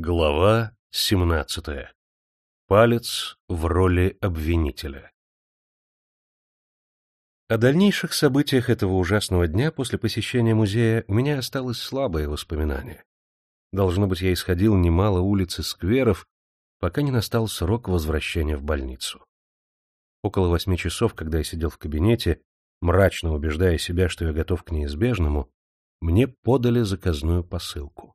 Глава 17. Палец в роли обвинителя. О дальнейших событиях этого ужасного дня после посещения музея у меня осталось слабое воспоминание. Должно быть, я исходил немало улиц и скверов, пока не настал срок возвращения в больницу. Около восьми часов, когда я сидел в кабинете, мрачно убеждая себя, что я готов к неизбежному, мне подали заказную посылку.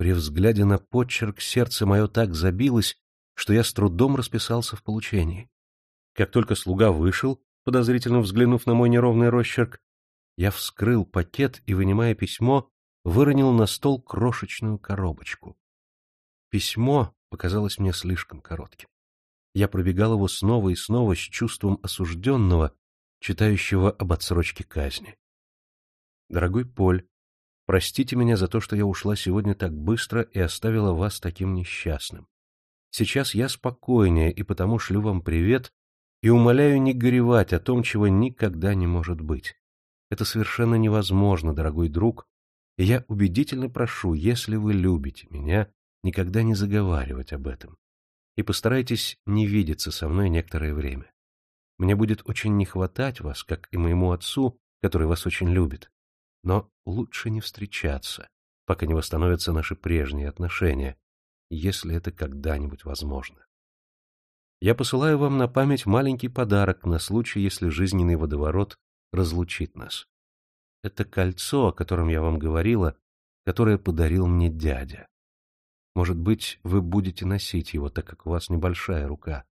При взгляде на подчерк сердце мое так забилось, что я с трудом расписался в получении. Как только слуга вышел, подозрительно взглянув на мой неровный росчерк, я вскрыл пакет и, вынимая письмо, выронил на стол крошечную коробочку. Письмо показалось мне слишком коротким. Я пробегал его снова и снова с чувством осужденного, читающего об отсрочке казни. Дорогой Поль, Простите меня за то, что я ушла сегодня так быстро и оставила вас таким несчастным. Сейчас я спокойнее и потому шлю вам привет и умоляю не горевать о том, чего никогда не может быть. Это совершенно невозможно, дорогой друг, и я убедительно прошу, если вы любите меня, никогда не заговаривать об этом. И постарайтесь не видеться со мной некоторое время. Мне будет очень не хватать вас, как и моему отцу, который вас очень любит. Но лучше не встречаться, пока не восстановятся наши прежние отношения, если это когда-нибудь возможно. Я посылаю вам на память маленький подарок на случай, если жизненный водоворот разлучит нас. Это кольцо, о котором я вам говорила, которое подарил мне дядя. Может быть, вы будете носить его, так как у вас небольшая рука.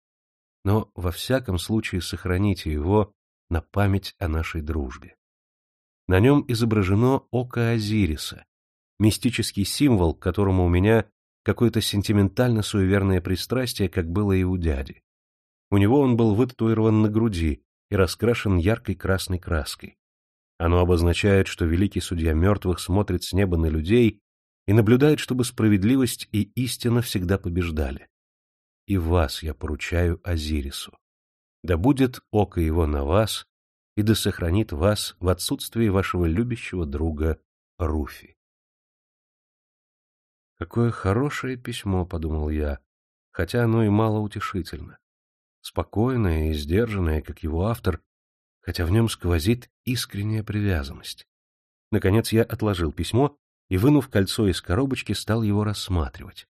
Но во всяком случае сохраните его на память о нашей дружбе. На нем изображено око Азириса, мистический символ, к которому у меня какое-то сентиментально-суеверное пристрастие, как было и у дяди. У него он был вытатуирован на груди и раскрашен яркой красной краской. Оно обозначает, что великий судья мертвых смотрит с неба на людей и наблюдает, чтобы справедливость и истина всегда побеждали. И вас я поручаю Азирису. Да будет око его на вас и да сохранит вас в отсутствии вашего любящего друга Руфи. Какое хорошее письмо, подумал я, хотя оно и мало утешительно. Спокойное и сдержанное, как его автор, хотя в нем сквозит искренняя привязанность. Наконец я отложил письмо и, вынув кольцо из коробочки, стал его рассматривать.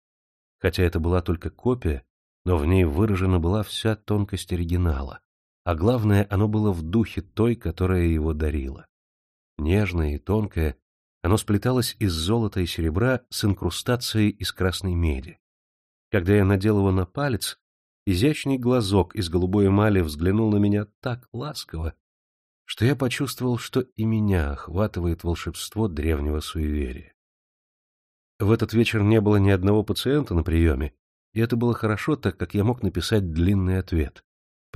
Хотя это была только копия, но в ней выражена была вся тонкость оригинала а главное, оно было в духе той, которая его дарила. Нежное и тонкое, оно сплеталось из золота и серебра с инкрустацией из красной меди. Когда я надел его на палец, изящный глазок из голубой эмали взглянул на меня так ласково, что я почувствовал, что и меня охватывает волшебство древнего суеверия. В этот вечер не было ни одного пациента на приеме, и это было хорошо, так как я мог написать длинный ответ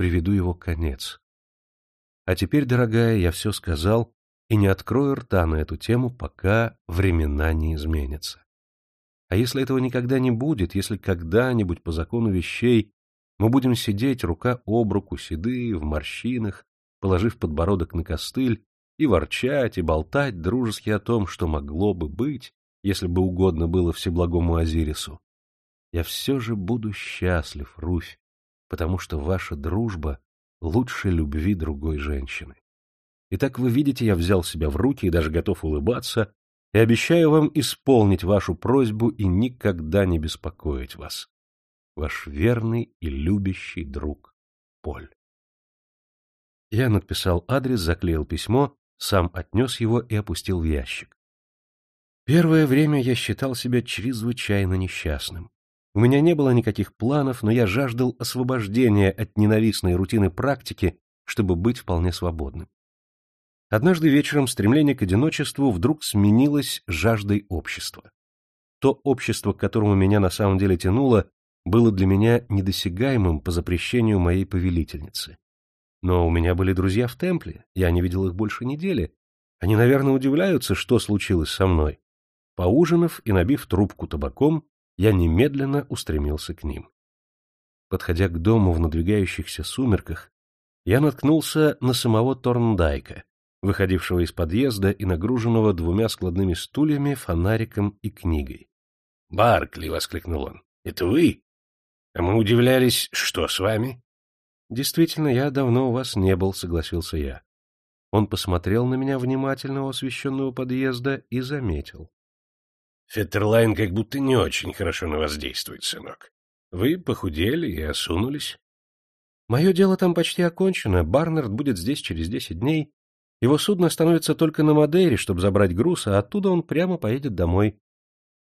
приведу его конец. А теперь, дорогая, я все сказал и не открою рта на эту тему, пока времена не изменятся. А если этого никогда не будет, если когда-нибудь по закону вещей мы будем сидеть рука об руку, седые, в морщинах, положив подбородок на костыль, и ворчать, и болтать дружески о том, что могло бы быть, если бы угодно было всеблагому Азирису, я все же буду счастлив, Руфь, потому что ваша дружба лучше любви другой женщины. Итак, вы видите, я взял себя в руки и даже готов улыбаться, и обещаю вам исполнить вашу просьбу и никогда не беспокоить вас. Ваш верный и любящий друг Поль. Я написал адрес, заклеил письмо, сам отнес его и опустил в ящик. Первое время я считал себя чрезвычайно несчастным. У меня не было никаких планов, но я жаждал освобождения от ненавистной рутины практики, чтобы быть вполне свободным. Однажды вечером стремление к одиночеству вдруг сменилось жаждой общества. То общество, к которому меня на самом деле тянуло, было для меня недосягаемым по запрещению моей повелительницы. Но у меня были друзья в темпле, я не видел их больше недели. Они, наверное, удивляются, что случилось со мной. Поужинав и набив трубку табаком, я немедленно устремился к ним. Подходя к дому в надвигающихся сумерках, я наткнулся на самого Торндайка, выходившего из подъезда и нагруженного двумя складными стульями, фонариком и книгой. Баркли!» — воскликнул он. «Это вы?» А мы удивлялись, что с вами? Действительно, я давно у вас не был, согласился я. Он посмотрел на меня внимательно у освещенного подъезда и заметил. Феттерлайн как будто не очень хорошо на вас действует, сынок. Вы похудели и осунулись. Мое дело там почти окончено. Барнард будет здесь через десять дней. Его судно остановится только на Мадейре, чтобы забрать груз, а оттуда он прямо поедет домой.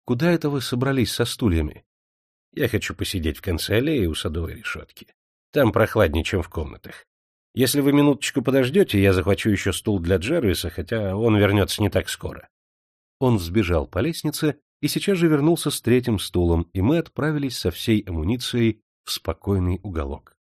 Куда это вы собрались со стульями? Я хочу посидеть в конце аллеи у садовой решетки. Там прохладнее, чем в комнатах. Если вы минуточку подождете, я захвачу еще стул для Джервиса, хотя он вернется не так скоро. Он взбежал по лестнице и сейчас же вернулся с третьим стулом, и мы отправились со всей амуницией в спокойный уголок.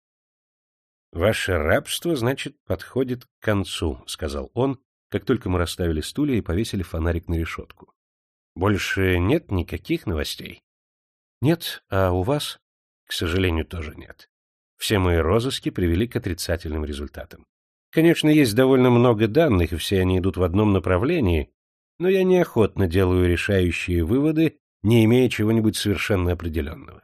— Ваше рабство, значит, подходит к концу, — сказал он, как только мы расставили стулья и повесили фонарик на решетку. — Больше нет никаких новостей? Нет, а у вас? К сожалению, тоже нет. Все мои розыски привели к отрицательным результатам. Конечно, есть довольно много данных, и все они идут в одном направлении, но я неохотно делаю решающие выводы, не имея чего-нибудь совершенно определенного.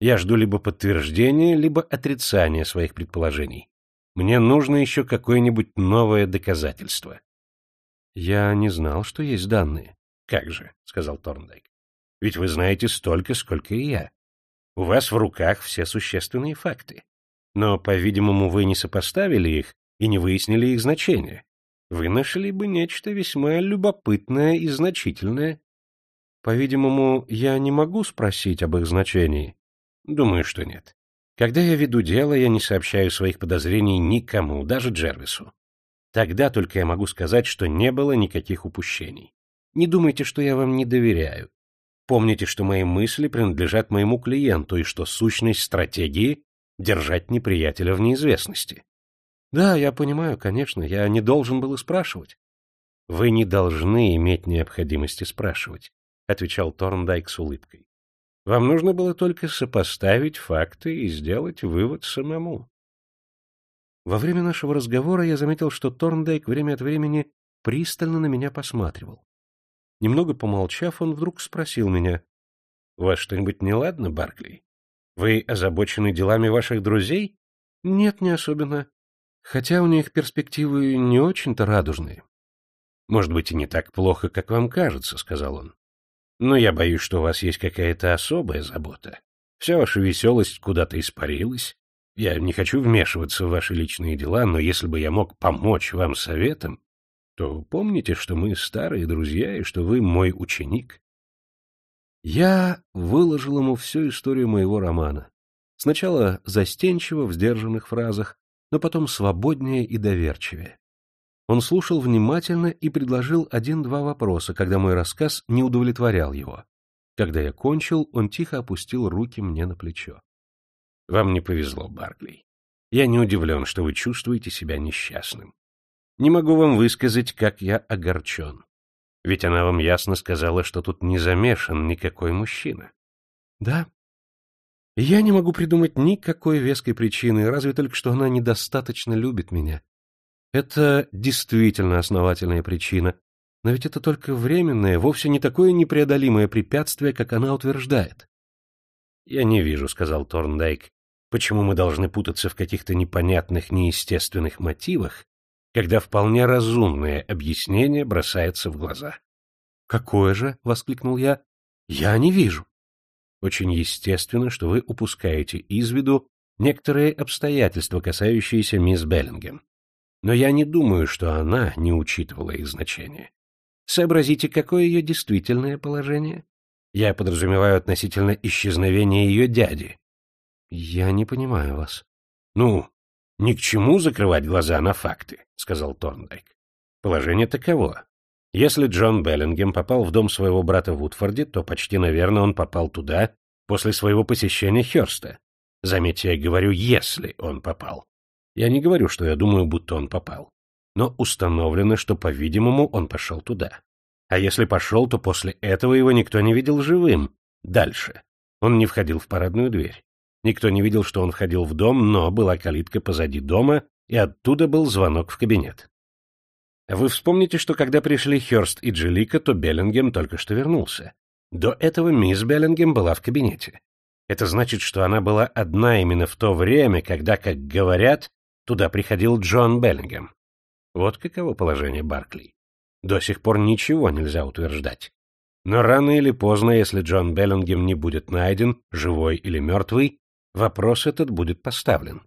Я жду либо подтверждения, либо отрицания своих предположений. Мне нужно еще какое-нибудь новое доказательство. — Я не знал, что есть данные. — Как же, — сказал Торндайк. Ведь вы знаете столько, сколько и я. У вас в руках все существенные факты. Но, по-видимому, вы не сопоставили их и не выяснили их значение. Вы нашли бы нечто весьма любопытное и значительное. По-видимому, я не могу спросить об их значении. Думаю, что нет. Когда я веду дело, я не сообщаю своих подозрений никому, даже Джервису. Тогда только я могу сказать, что не было никаких упущений. Не думайте, что я вам не доверяю. Помните, что мои мысли принадлежат моему клиенту и что сущность стратегии — держать неприятеля в неизвестности. Да, я понимаю, конечно, я не должен был и спрашивать. Вы не должны иметь необходимости спрашивать, — отвечал Торндайк с улыбкой. Вам нужно было только сопоставить факты и сделать вывод самому. Во время нашего разговора я заметил, что Торндайк время от времени пристально на меня посматривал. Немного помолчав, он вдруг спросил меня. — У вас что-нибудь неладно, Баркли? Вы озабочены делами ваших друзей? — Нет, не особенно. Хотя у них перспективы не очень-то радужные. — Может быть, и не так плохо, как вам кажется, — сказал он. — Но я боюсь, что у вас есть какая-то особая забота. Вся ваша веселость куда-то испарилась. Я не хочу вмешиваться в ваши личные дела, но если бы я мог помочь вам советом, то помните, что мы старые друзья и что вы мой ученик. Я выложил ему всю историю моего романа. Сначала застенчиво в сдержанных фразах, но потом свободнее и доверчивее. Он слушал внимательно и предложил один-два вопроса, когда мой рассказ не удовлетворял его. Когда я кончил, он тихо опустил руки мне на плечо. — Вам не повезло, Баркли. Я не удивлен, что вы чувствуете себя несчастным. Не могу вам высказать, как я огорчен. Ведь она вам ясно сказала, что тут не замешан никакой мужчина. Да. Я не могу придумать никакой веской причины, разве только что она недостаточно любит меня. Это действительно основательная причина, но ведь это только временное, вовсе не такое непреодолимое препятствие, как она утверждает. — Я не вижу, — сказал Торндайк, — почему мы должны путаться в каких-то непонятных, неестественных мотивах, когда вполне разумное объяснение бросается в глаза. «Какое же?» — воскликнул я. «Я не вижу». Очень естественно, что вы упускаете из виду некоторые обстоятельства, касающиеся мисс Беллингем. Но я не думаю, что она не учитывала их значение. Сообразите, какое ее действительное положение? Я подразумеваю относительно исчезновения ее дяди. Я не понимаю вас. Ну, ни к чему закрывать глаза на факты, сказал Торндайк. Положение таково. Если Джон Беллингем попал в дом своего брата в Утфорде, то почти, наверное, он попал туда после своего посещения Хёрста. Заметьте, я говорю, если он попал. Я не говорю, что я думаю, будто он попал. Но установлено, что, по-видимому, он пошел туда. А если пошел, то после этого его никто не видел живым. Дальше. Он не входил в парадную дверь. Никто не видел, что он входил в дом, но была калитка позади дома, и оттуда был звонок в кабинет. Вы вспомните, что когда пришли Хёрст и Джилика, то Беллингем только что вернулся. До этого мисс Беллингем была в кабинете. Это значит, что она была одна именно в то время, когда, как говорят, туда приходил Джон Беллингем. Вот каково положение Баркли. До сих пор ничего нельзя утверждать. Но рано или поздно, если Джон Беллингем не будет найден, живой или мертвый, вопрос этот будет поставлен.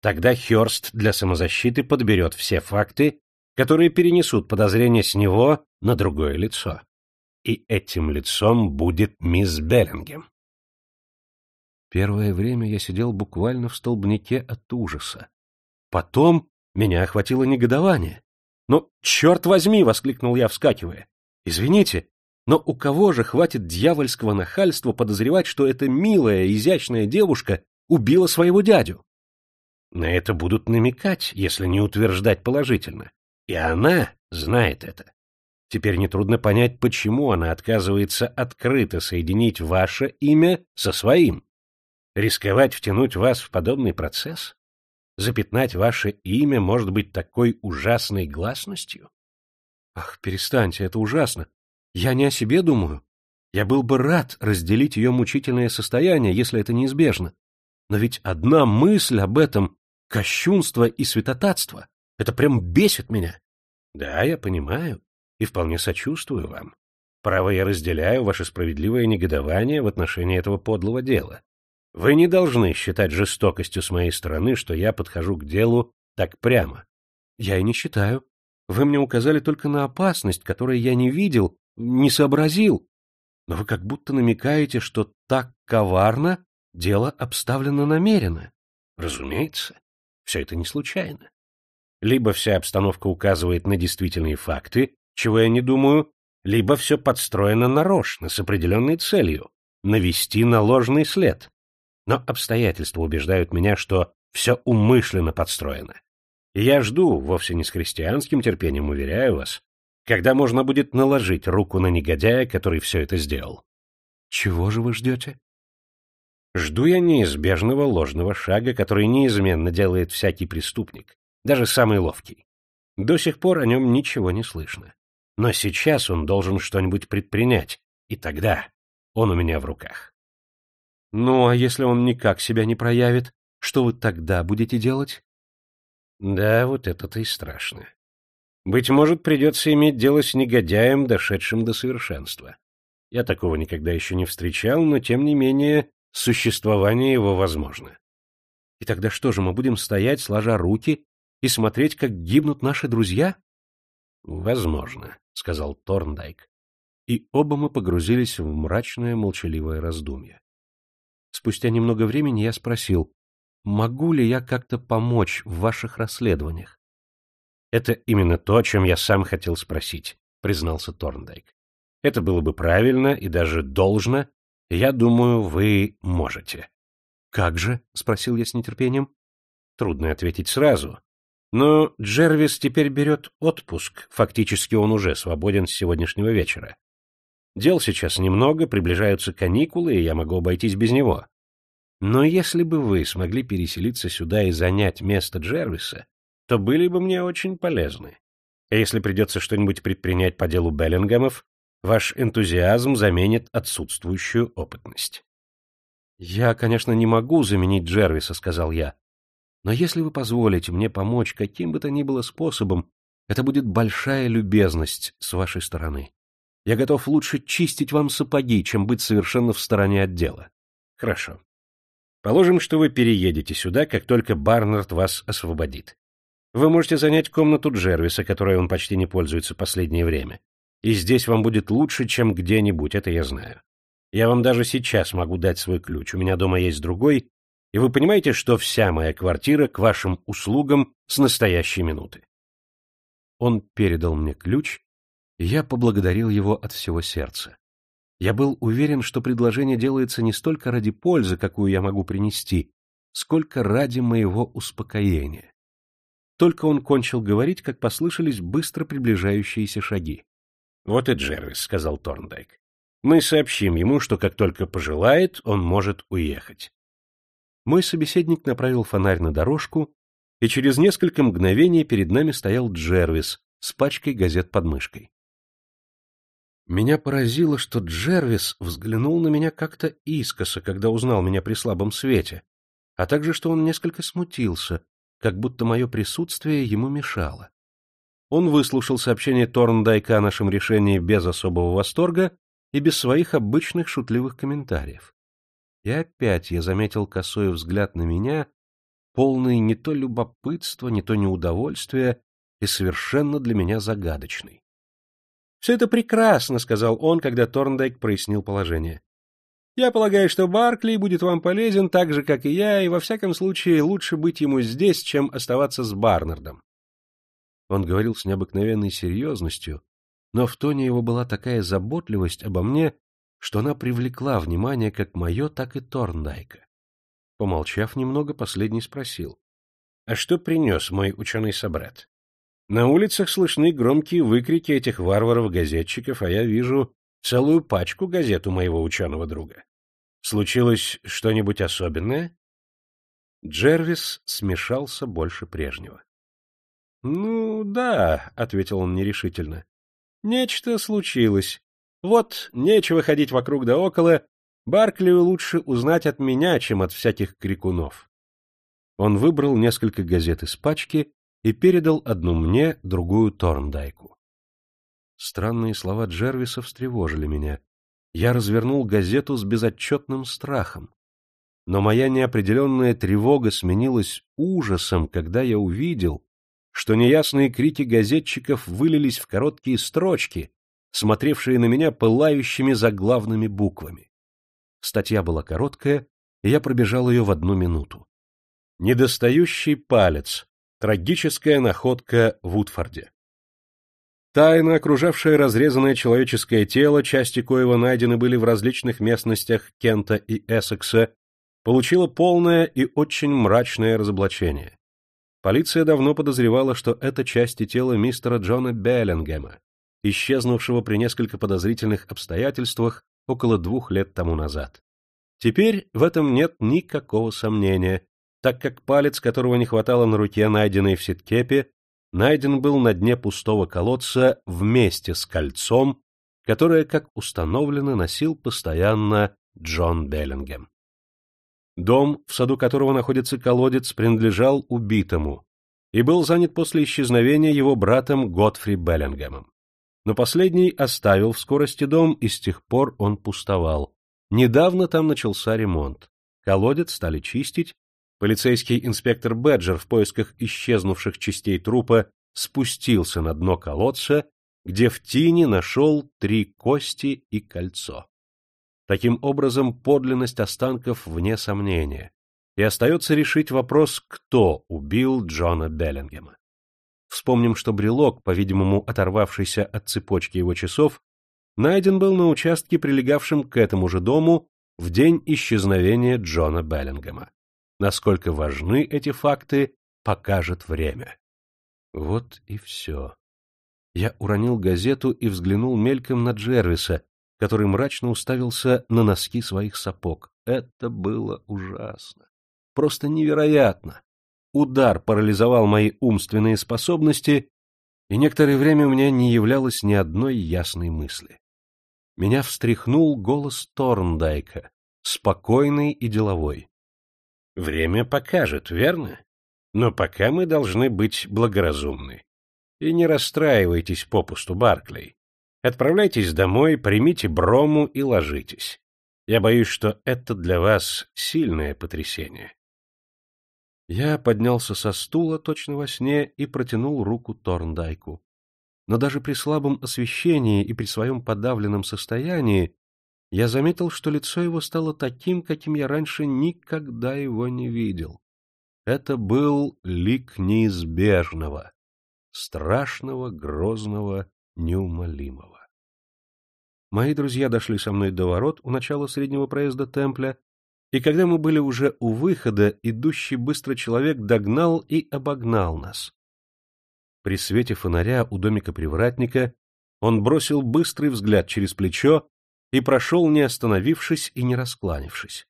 Тогда Хёрст для самозащиты подберет все факты, которые перенесут подозрение с него на другое лицо. И этим лицом будет мисс Беллингем. Первое время я сидел буквально в столбнике от ужаса. Потом меня охватило негодование. «Ну, черт возьми!» — воскликнул я, вскакивая. «Извините, но у кого же хватит дьявольского нахальства подозревать, что эта милая, изящная девушка убила своего дядю?» На это будут намекать, если не утверждать положительно. И она знает это. Теперь нетрудно понять, почему она отказывается открыто соединить ваше имя со своим. Рисковать втянуть вас в подобный процесс? Запятнать ваше имя может быть такой ужасной гласностью? Ах, перестаньте, это ужасно. Я не о себе думаю. Я был бы рад разделить ее мучительное состояние, если это неизбежно. Но ведь одна мысль об этом — кощунство и святотатство. Это прям бесит меня. Да, я понимаю и вполне сочувствую вам. Право, я разделяю ваше справедливое негодование в отношении этого подлого дела. Вы не должны считать жестокостью с моей стороны, что я подхожу к делу так прямо. Я и не считаю. Вы мне указали только на опасность, которую я не видел, не сообразил. Но вы как будто намекаете, что так коварно дело обставлено намеренно. Разумеется, все это не случайно. Либо вся обстановка указывает на действительные факты, чего я не думаю, либо все подстроено нарочно, с определенной целью — навести на ложный след. Но обстоятельства убеждают меня, что все умышленно подстроено. И я жду, вовсе не с христианским терпением, уверяю вас, когда можно будет наложить руку на негодяя, который все это сделал. Чего же вы ждете? Жду я неизбежного ложного шага, который неизменно делает всякий преступник, даже самый ловкий. До сих пор о нем ничего не слышно. Но сейчас он должен что-нибудь предпринять, и тогда он у меня в руках. Ну, а если он никак себя не проявит, что вы тогда будете делать? Да, вот это-то и страшно. Быть может, придется иметь дело с негодяем, дошедшим до совершенства. Я такого никогда еще не встречал, но, тем не менее, существование его возможно. И тогда что же, мы будем стоять, сложа руки, и смотреть, как гибнут наши друзья? — Возможно, — сказал Торндайк. И оба мы погрузились в мрачное молчаливое раздумье. Спустя немного времени я спросил, могу ли я как-то помочь в ваших расследованиях? — Это именно то, о чем я сам хотел спросить, — признался Торндайк. — Это было бы правильно и даже должно. Я думаю, вы можете. — Как же? — спросил я с нетерпением. — Трудно ответить сразу. Но Джервис теперь берет отпуск, фактически он уже свободен с сегодняшнего вечера. Дел сейчас немного, приближаются каникулы, и я могу обойтись без него. Но если бы вы смогли переселиться сюда и занять место Джервиса, то были бы мне очень полезны. А если придется что-нибудь предпринять по делу Беллингемов, ваш энтузиазм заменит отсутствующую опытность. — Я, конечно, не могу заменить Джервиса, — сказал я. — Но если вы позволите мне помочь каким бы то ни было способом, это будет большая любезность с вашей стороны. Я готов лучше чистить вам сапоги, чем быть совершенно в стороне от дела. Хорошо. Положим, что вы переедете сюда, как только Барнард вас освободит. Вы можете занять комнату Джервиса, которой он почти не пользуется последнее время. И здесь вам будет лучше, чем где-нибудь, это я знаю. Я вам даже сейчас могу дать свой ключ, у меня дома есть другой, и вы понимаете, что вся моя квартира к вашим услугам с настоящей минуты. Он передал мне ключ, я поблагодарил его от всего сердца. Я был уверен, что предложение делается не столько ради пользы, какую я могу принести, сколько ради моего успокоения. Только он кончил говорить, как послышались быстро приближающиеся шаги. — Вот и Джервис, — сказал Торндайк. — Мы сообщим ему, что как только пожелает, он может уехать. Мой собеседник направил фонарь на дорожку, и через несколько мгновений перед нами стоял Джервис с пачкой газет под мышкой. Меня поразило, что Джервис взглянул на меня как-то искоса, когда узнал меня при слабом свете, а также что он несколько смутился, как будто мое присутствие ему мешало. Он выслушал сообщение Торндайка о нашем решении без особого восторга и без своих обычных шутливых комментариев. И опять я заметил косой взгляд на меня, полный не то любопытства, не то неудовольствия и совершенно для меня загадочный. — Все это прекрасно, — сказал он, когда Торндайк прояснил положение. — Я полагаю, что Баркли будет вам полезен так же, как и я, и во всяком случае лучше быть ему здесь, чем оставаться с Барнардом. Он говорил с необыкновенной серьезностью, но в тоне его была такая заботливость обо мне, что она привлекла внимание как мое, так и Торндайка. Помолчав немного, последний спросил. — А что принес мой ученый-собрат? На улицах слышны громкие выкрики этих варваров-газетчиков, а я вижу целую пачку газет у моего ученого друга. Случилось что-нибудь особенное? Джервис смешался больше прежнего. — Ну, да, — ответил он нерешительно. — Нечто случилось. Вот, нечего ходить вокруг да около. Барклию лучше узнать от меня, чем от всяких крикунов. Он выбрал несколько газет из пачки и передал одну мне, другую Торндайку. Странные слова Джервиса встревожили меня. Я развернул газету с безотчетным страхом. Но моя неопределенная тревога сменилась ужасом, когда я увидел, что неясные крики газетчиков вылились в короткие строчки, смотревшие на меня пылающими заглавными буквами. Статья была короткая, и я пробежал ее в одну минуту. Недостающий палец. Трагическая находка в Утфорде. Тайна, окружавшая разрезанное человеческое тело, части коего найдены были в различных местностях Кента и Эссекса, получила полное и очень мрачное разоблачение. Полиция давно подозревала, что это части тела мистера Джона Беллингема, исчезнувшего при несколько подозрительных обстоятельствах около двух лет тому назад. Теперь в этом нет никакого сомнения, так как палец, которого не хватало на руке, найденной в ситкепе, найден был на дне пустого колодца вместе с кольцом, которое, как установлено, носил постоянно Джон Беллингем. Дом, в саду которого находится колодец, принадлежал убитому и был занят после исчезновения его братом Готфри Беллингемом. Но последний оставил в скорости дом, и с тех пор он пустовал. Недавно там начался ремонт. Колодец стали чистить. Полицейский инспектор Бэджер в поисках исчезнувших частей трупа спустился на дно колодца, где в тине нашел три кости и кольцо. Таким образом, подлинность останков вне сомнения, и остается решить вопрос, кто убил Джона Беллингема. Вспомним, что брелок, по-видимому, оторвавшийся от цепочки его часов, найден был на участке, прилегавшем к этому же дому, в день исчезновения Джона Беллингема. Насколько важны эти факты, покажет время. Вот и все. Я уронил газету и взглянул мельком на Джервиса, который мрачно уставился на носки своих сапог. Это было ужасно. Просто невероятно. Удар парализовал мои умственные способности, и некоторое время у меня не являлось ни одной ясной мысли. Меня встряхнул голос Торндайка, спокойный и деловой. — Время покажет, верно? Но пока мы должны быть благоразумны. И не расстраивайтесь попусту, Барклey. Отправляйтесь домой, примите брому и ложитесь. Я боюсь, что это для вас сильное потрясение. Я поднялся со стула точно во сне и протянул руку Торндайку. Но даже при слабом освещении и при своем подавленном состоянии я заметил, что лицо его стало таким, каким я раньше никогда его не видел. Это был лик неизбежного, страшного, грозного, неумолимого. Мои друзья дошли со мной до ворот у начала среднего проезда Темпля, и когда мы были уже у выхода, идущий быстро человек догнал и обогнал нас. При свете фонаря у домика привратника он бросил быстрый взгляд через плечо и прошел, не остановившись и не раскланившись.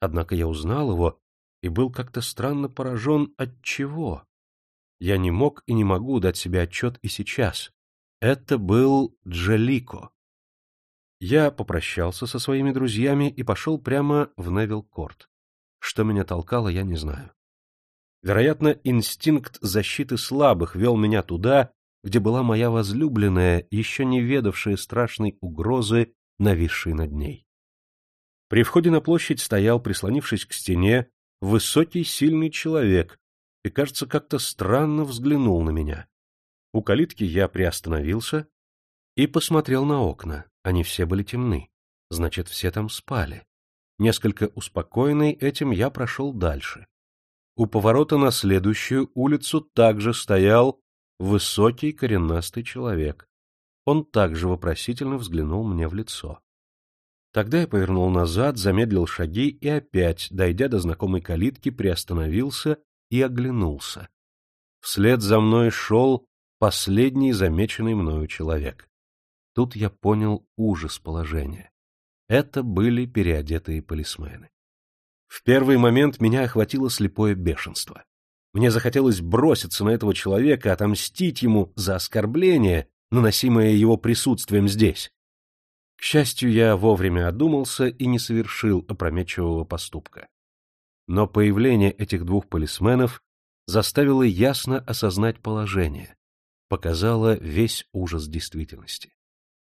Однако я узнал его и был как-то странно поражен от чего. Я не мог и не могу дать себе отчет и сейчас. Это был Джалико. Я попрощался со своими друзьями и пошел прямо в Невилл-Корт. Что меня толкало, я не знаю. Вероятно, инстинкт защиты слабых вел меня туда, где была моя возлюбленная, еще не ведавшая страшной угрозы, нависшей над ней. При входе на площадь стоял, прислонившись к стене, высокий, сильный человек, и, кажется, как-то странно взглянул на меня. У калитки я приостановился и посмотрел на окна. Они все были темны. Значит, все там спали. Несколько успокоенный этим, я прошел дальше. У поворота на следующую улицу также стоял высокий коренастый человек. Он также вопросительно взглянул мне в лицо. Тогда я повернул назад, замедлил шаги и опять, дойдя до знакомой калитки, приостановился и оглянулся. Вслед за мной шел последний замеченный мною человек. Тут я понял ужас положения. Это были переодетые полисмены. В первый момент меня охватило слепое бешенство. Мне захотелось броситься на этого человека, отомстить ему за оскорбление, наносимое его присутствием здесь. К счастью, я вовремя одумался и не совершил опрометчивого поступка. Но появление этих двух полисменов заставило ясно осознать положение, показало весь ужас действительности.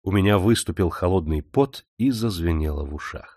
У меня выступил холодный пот и зазвенело в ушах.